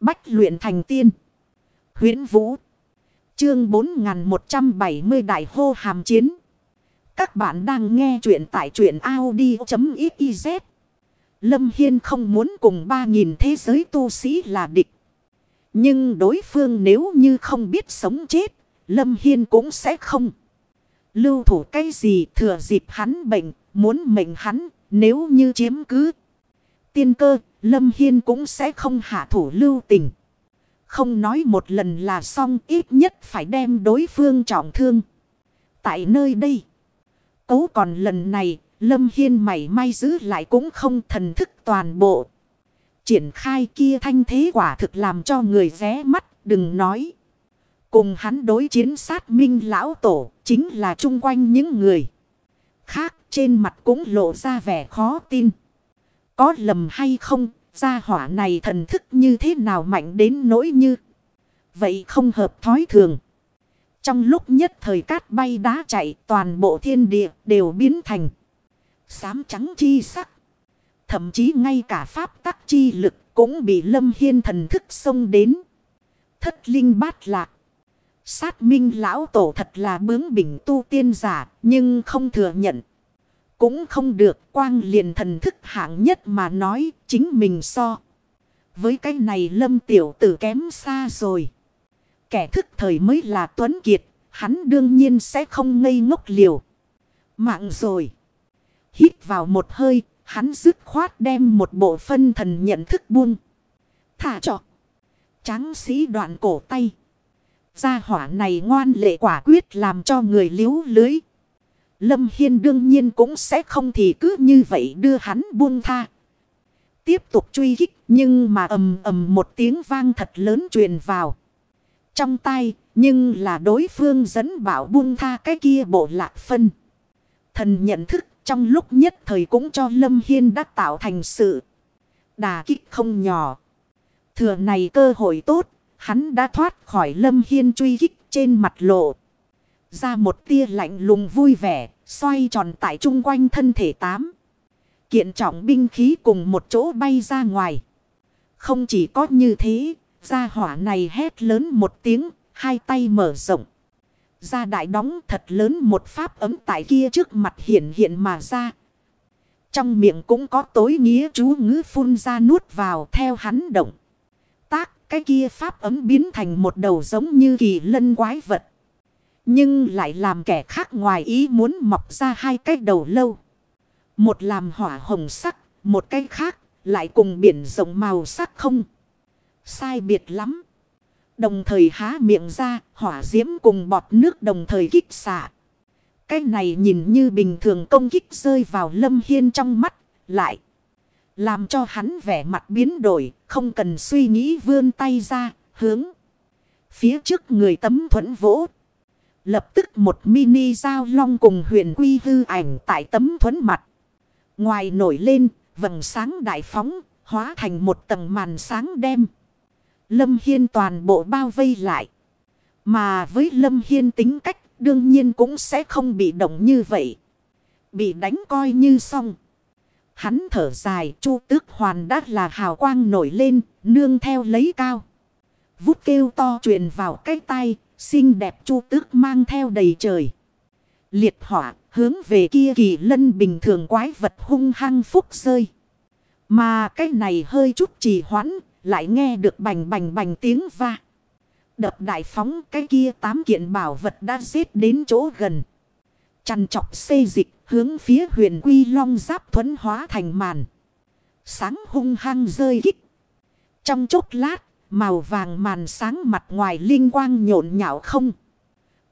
Bách luyện thành tiên. huyễn Vũ. Chương 4170 Đại hô hàm chiến. Các bạn đang nghe truyện tại truyện Audi.xyz. Lâm Hiên không muốn cùng 3.000 thế giới tu sĩ là địch. Nhưng đối phương nếu như không biết sống chết, Lâm Hiên cũng sẽ không. Lưu thủ cái gì thừa dịp hắn bệnh, muốn mệnh hắn, nếu như chiếm cứ. Tiên cơ, Lâm Hiên cũng sẽ không hạ thủ lưu tình. Không nói một lần là xong ít nhất phải đem đối phương trọng thương. Tại nơi đây. Cố còn lần này Lâm Hiên mảy may giữ lại cũng không thần thức toàn bộ. Triển khai kia thanh thế quả thực làm cho người ré mắt đừng nói. Cùng hắn đối chiến sát minh lão tổ chính là chung quanh những người. Khác trên mặt cũng lộ ra vẻ khó tin. Có lầm hay không, Gia hỏa này thần thức như thế nào mạnh đến nỗi như. Vậy không hợp thói thường. Trong lúc nhất thời cát bay đá chạy, toàn bộ thiên địa đều biến thành. Xám trắng chi sắc. Thậm chí ngay cả pháp tắc chi lực cũng bị lâm hiên thần thức xông đến. Thất linh bát lạc. Sát minh lão tổ thật là bướng bỉnh tu tiên giả, nhưng không thừa nhận. Cũng không được, quang liền thần thức hạng nhất mà nói, chính mình so. Với cái này lâm tiểu tử kém xa rồi. Kẻ thức thời mới là Tuấn Kiệt. Hắn đương nhiên sẽ không ngây ngốc liều. Mạng rồi. Hít vào một hơi. Hắn dứt khoát đem một bộ phân thần nhận thức buông. Thả trọ. Tráng sĩ đoạn cổ tay. Gia hỏa này ngoan lệ quả quyết làm cho người liếu lưới. Lâm Hiên đương nhiên cũng sẽ không thì cứ như vậy đưa hắn buông tha. Tiếp tục truy kích nhưng mà ầm ầm một tiếng vang thật lớn truyền vào. Trong tay nhưng là đối phương dẫn bảo buông tha cái kia bộ lạc phân. Thần nhận thức trong lúc nhất thời cũng cho Lâm Hiên đã tạo thành sự đà kích không nhỏ. Thừa này cơ hội tốt, hắn đã thoát khỏi Lâm Hiên truy kích trên mặt lộ. Ra một tia lạnh lùng vui vẻ, xoay tròn tại chung quanh thân thể tám. Kiện trọng binh khí cùng một chỗ bay ra ngoài. Không chỉ có như thế, gia hỏa này hét lớn một tiếng, hai tay mở rộng. Ra đại đóng thật lớn một pháp ấm tại kia trước mặt hiện hiện mà ra. Trong miệng cũng có tối nghĩa chú ngữ phun ra nuốt vào theo hắn động. Tác cái kia pháp ấm biến thành một đầu giống như kỳ lân quái vật. Nhưng lại làm kẻ khác ngoài ý muốn mọc ra hai cái đầu lâu. Một làm hỏa hồng sắc, một cái khác lại cùng biển rộng màu sắc không. Sai biệt lắm. Đồng thời há miệng ra, hỏa diễm cùng bọt nước đồng thời kích xạ. Cái này nhìn như bình thường công kích rơi vào lâm hiên trong mắt, lại. Làm cho hắn vẻ mặt biến đổi, không cần suy nghĩ vươn tay ra, hướng. Phía trước người tấm thuẫn vỗ Lập tức một mini dao long cùng huyền quy hư ảnh tại tấm thuẫn mặt. Ngoài nổi lên, vầng sáng đại phóng, hóa thành một tầng màn sáng đêm. Lâm Hiên toàn bộ bao vây lại. Mà với Lâm Hiên tính cách, đương nhiên cũng sẽ không bị động như vậy. Bị đánh coi như xong. Hắn thở dài, chu tước hoàn đắt là hào quang nổi lên, nương theo lấy cao. Vút kêu to truyền vào cái tay, Xinh đẹp chu tước mang theo đầy trời. Liệt hỏa, hướng về kia kỳ lân bình thường quái vật hung hăng phúc rơi. Mà cái này hơi chút trì hoãn, lại nghe được bành bành bành tiếng va. Đập đại phóng cái kia tám kiện bảo vật đã giết đến chỗ gần. chăn chọc xê dịch hướng phía huyền quy long giáp thuẫn hóa thành màn. Sáng hung hăng rơi kích. Trong chốc lát Màu vàng màn sáng mặt ngoài linh quang nhộn nhạo không.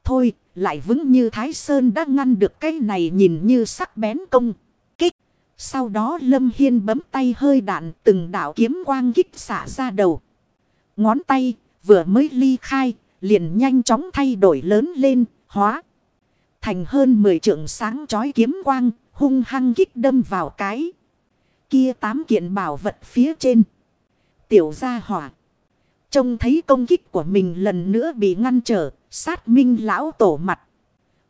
Thôi, lại vững như Thái Sơn đã ngăn được cái này nhìn như sắc bén công. Kích. Sau đó Lâm Hiên bấm tay hơi đạn từng đạo kiếm quang kích xả ra đầu. Ngón tay vừa mới ly khai, liền nhanh chóng thay đổi lớn lên, hóa. Thành hơn 10 trượng sáng chói kiếm quang, hung hăng kích đâm vào cái. Kia tám kiện bảo vật phía trên. Tiểu gia hỏa. Trông thấy công kích của mình lần nữa bị ngăn trở, sát minh lão tổ mặt.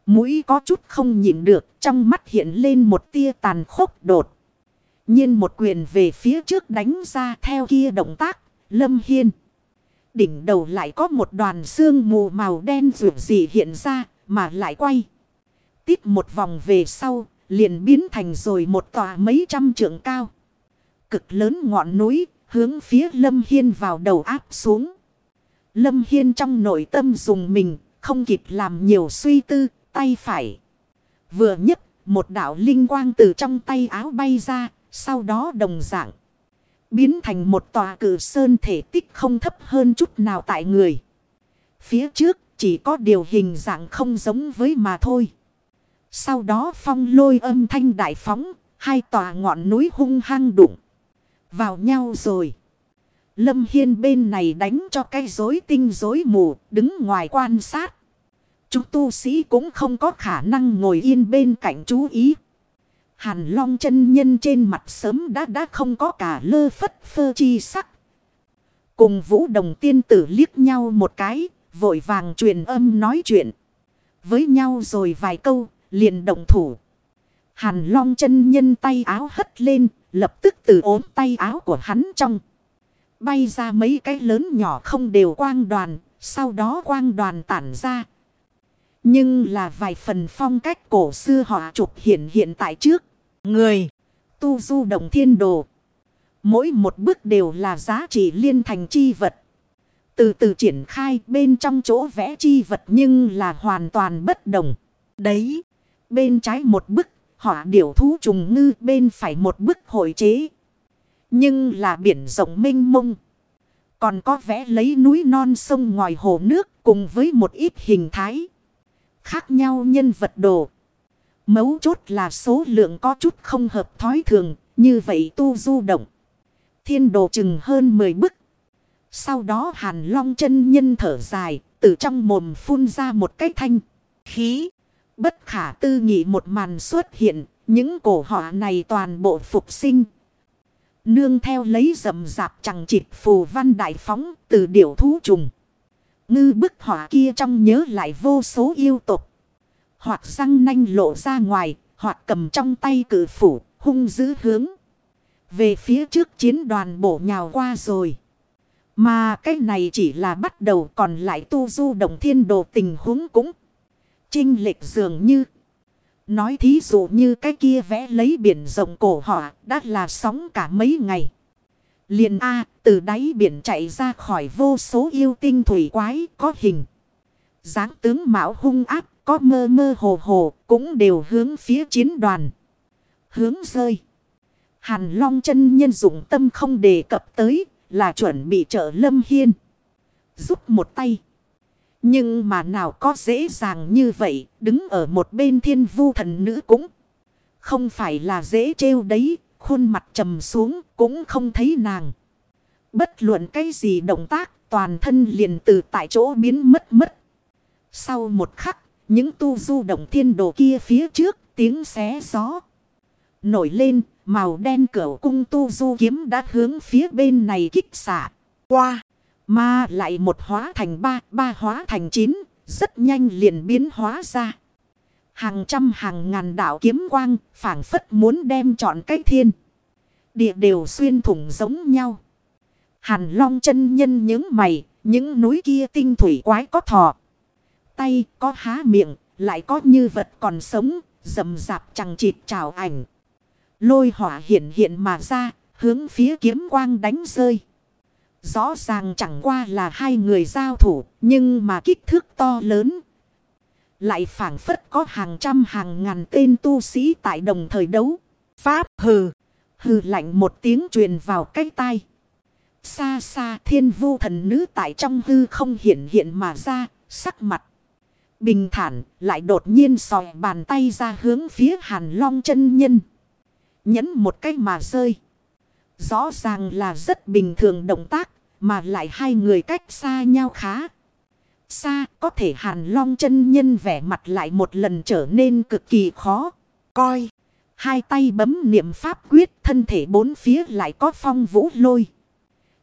Mũi có chút không nhịn được, trong mắt hiện lên một tia tàn khốc đột. nhiên một quyền về phía trước đánh ra theo kia động tác, lâm hiên. đỉnh đầu lại có một đoàn xương mù màu đen rượu gì hiện ra mà lại quay. Tiếp một vòng về sau, liền biến thành rồi một tòa mấy trăm trượng cao. Cực lớn ngọn núi, hướng phía Lâm Hiên vào đầu áp xuống. Lâm Hiên trong nội tâm dùng mình, không kịp làm nhiều suy tư, tay phải. Vừa nhất, một đạo linh quang từ trong tay áo bay ra, sau đó đồng dạng. Biến thành một tòa cử sơn thể tích không thấp hơn chút nào tại người. Phía trước chỉ có điều hình dạng không giống với mà thôi. Sau đó phong lôi âm thanh đại phóng, hai tòa ngọn núi hung hăng đụng vào nhau rồi. Lâm Hiên bên này đánh cho cái rối tinh rối mù, đứng ngoài quan sát. Chúng tu sĩ cũng không có khả năng ngồi yên bên cạnh chú ý. Hàn long chân nhân trên mặt sớm đã đã không có cả lơ phất phơ chi sắc. Cùng vũ đồng tiên tử liếc nhau một cái, vội vàng truyền âm nói chuyện. Với nhau rồi vài câu, liền động thủ. Hàn long chân nhân tay áo hất lên, lập tức từ ốm tay áo của hắn trong. Bay ra mấy cái lớn nhỏ không đều quang đoàn, sau đó quang đoàn tản ra. Nhưng là vài phần phong cách cổ xưa họ chụp hiện hiện tại trước. Người, tu du động thiên đồ. Mỗi một bước đều là giá trị liên thành chi vật. Từ từ triển khai bên trong chỗ vẽ chi vật nhưng là hoàn toàn bất đồng. Đấy, bên trái một bức, họa điểu thú trùng ngư bên phải một bức hội chế. Nhưng là biển rộng mênh mông. Còn có vẽ lấy núi non sông ngoài hồ nước cùng với một ít hình thái. Khác nhau nhân vật đồ. Mấu chốt là số lượng có chút không hợp thói thường. Như vậy tu du động. Thiên đồ chừng hơn 10 bức. Sau đó hàn long chân nhân thở dài. Từ trong mồm phun ra một cái thanh. Khí. Bất khả tư nghị một màn xuất hiện. Những cổ họa này toàn bộ phục sinh. Nương theo lấy rầm rạp chẳng chịt phù văn đại phóng từ điểu thú trùng. Ngư bức họa kia trong nhớ lại vô số yêu tục. Hoặc răng nanh lộ ra ngoài, hoặc cầm trong tay cử phủ, hung dữ hướng. Về phía trước chiến đoàn bổ nhào qua rồi. Mà cái này chỉ là bắt đầu còn lại tu du động thiên đồ tình huống cũng. Trinh lệch dường như. Nói thí dụ như cái kia vẽ lấy biển rộng cổ họ đã là sóng cả mấy ngày. Liền A, từ đáy biển chạy ra khỏi vô số yêu tinh thủy quái có hình. dáng tướng mạo hung áp có mơ mơ hồ hồ, cũng đều hướng phía chiến đoàn. Hướng rơi. Hàn Long chân nhân dụng tâm không đề cập tới, là chuẩn bị trợ Lâm Hiên. Giúp một tay. Nhưng mà nào có dễ dàng như vậy, đứng ở một bên thiên vu thần nữ cũng không phải là dễ trêu đấy, khuôn mặt trầm xuống cũng không thấy nàng. Bất luận cái gì động tác, toàn thân liền từ tại chỗ biến mất mất. Sau một khắc, những tu du động thiên đồ kia phía trước, tiếng xé gió. Nổi lên, màu đen cửa cung tu du kiếm đã hướng phía bên này kích xả. Qua! Mà lại một hóa thành ba, ba hóa thành chín, rất nhanh liền biến hóa ra. Hàng trăm hàng ngàn đạo kiếm quang, phảng phất muốn đem chọn cái thiên. Địa đều xuyên thủng giống nhau. Hàn long chân nhân những mày, những núi kia tinh thủy quái có thọ. Tay có há miệng, lại có như vật còn sống, rầm rạp chẳng chịt trào ảnh. Lôi hỏa hiện hiện mà ra, hướng phía kiếm quang đánh rơi. Rõ ràng chẳng qua là hai người giao thủ, nhưng mà kích thước to lớn. Lại phản phất có hàng trăm hàng ngàn tên tu sĩ tại đồng thời đấu. Pháp hừ, hừ lạnh một tiếng truyền vào cái tai. Xa xa thiên vu thần nữ tại trong hư không hiện hiện mà ra, sắc mặt. Bình thản lại đột nhiên sòi bàn tay ra hướng phía hàn long chân nhân. Nhấn một cái mà rơi. Rõ ràng là rất bình thường động tác, mà lại hai người cách xa nhau khá. Xa có thể hàn long chân nhân vẻ mặt lại một lần trở nên cực kỳ khó. Coi, hai tay bấm niệm pháp quyết thân thể bốn phía lại có phong vũ lôi.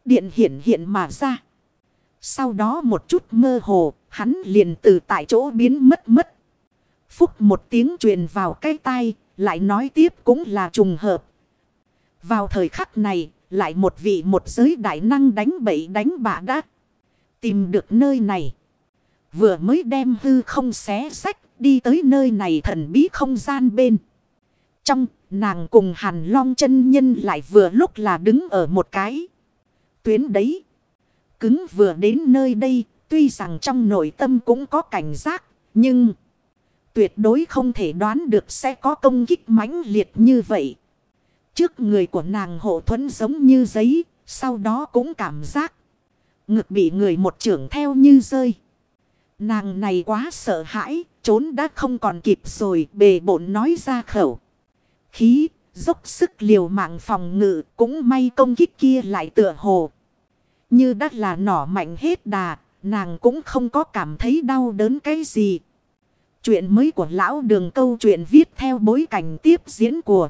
Điện hiện hiện mà ra. Sau đó một chút mơ hồ, hắn liền từ tại chỗ biến mất mất. Phúc một tiếng truyền vào cái tay, lại nói tiếp cũng là trùng hợp. Vào thời khắc này, lại một vị một giới đại năng đánh bậy đánh bạ đã. Tìm được nơi này. Vừa mới đem hư không xé sách đi tới nơi này thần bí không gian bên. Trong nàng cùng hàn long chân nhân lại vừa lúc là đứng ở một cái. Tuyến đấy. Cứng vừa đến nơi đây. Tuy rằng trong nội tâm cũng có cảnh giác. Nhưng tuyệt đối không thể đoán được sẽ có công kích mãnh liệt như vậy. Trước người của nàng hộ thuẫn giống như giấy. Sau đó cũng cảm giác. Ngực bị người một trưởng theo như rơi. Nàng này quá sợ hãi. Trốn đã không còn kịp rồi. Bề bộn nói ra khẩu. Khí. Dốc sức liều mạng phòng ngự. Cũng may công kích kia lại tựa hồ. Như đã là nỏ mạnh hết đà. Nàng cũng không có cảm thấy đau đớn cái gì. Chuyện mới của lão đường câu chuyện viết theo bối cảnh tiếp diễn của